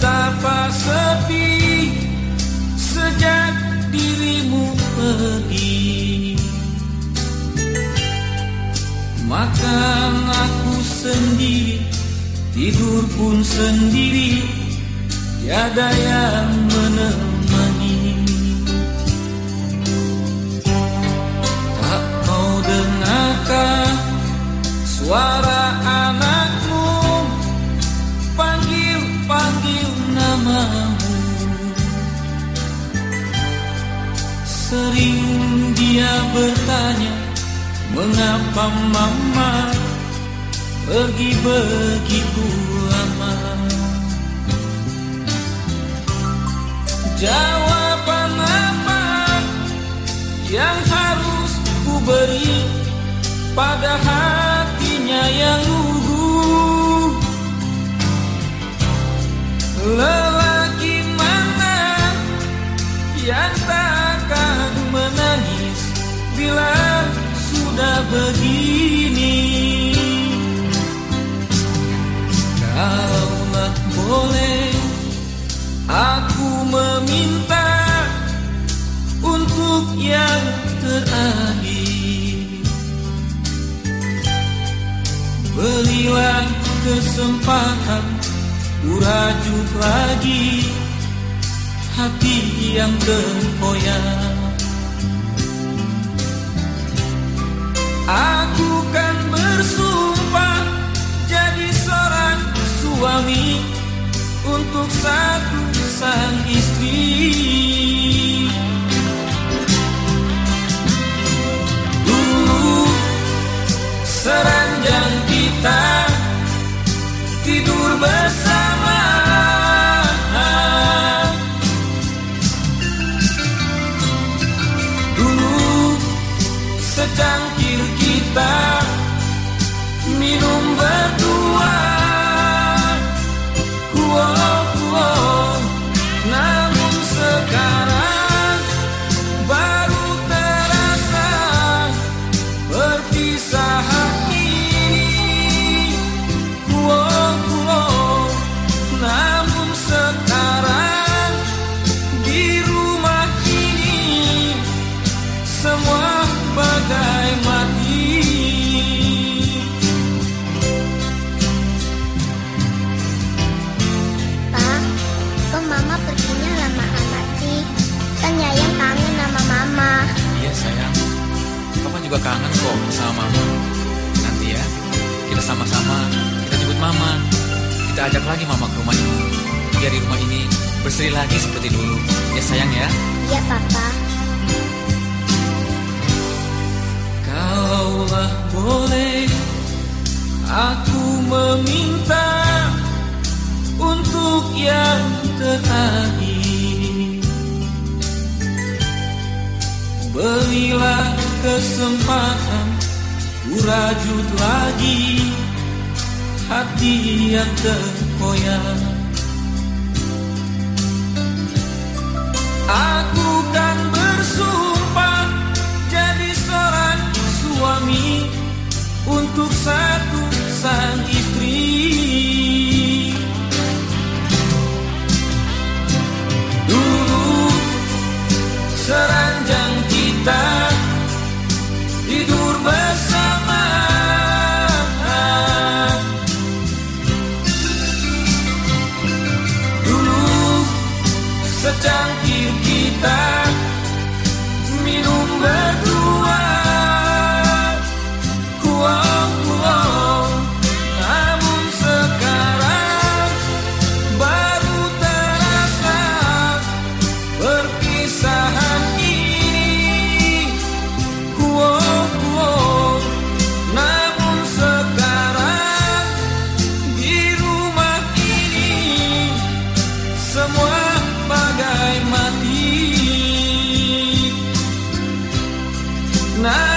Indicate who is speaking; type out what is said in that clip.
Speaker 1: Betapa sepi sejak dirimu pergi. Makan aku sendiri Tidur pun sendiri Tiada yang menemani Sering dia bertanya Mengapa mama pergi begitu lama? Jawaban apa yang harus ku beri pada hatinya yang lugu Lelaki bila sudah begini Kalaulah boleh aku meminta untuk yang terakhir. Berilah kesempatan urajut lagi hati yang terkoyak Aku kan bersumpah jadi seorang suami untuk satu sang
Speaker 2: juga kangen kok sama Mama. Nanti ya, kita sama-sama, kita jemput Mama. Kita ajak lagi Mama ke rumah ini. Biar di rumah ini berseri lagi seperti dulu. Ya sayang ya.
Speaker 3: Iya, Papa.
Speaker 1: Kalaulah boleh aku meminta untuk yang terakhir Berilah kesempatan urajut lagi hati yang terkoyak Cangkir kita night.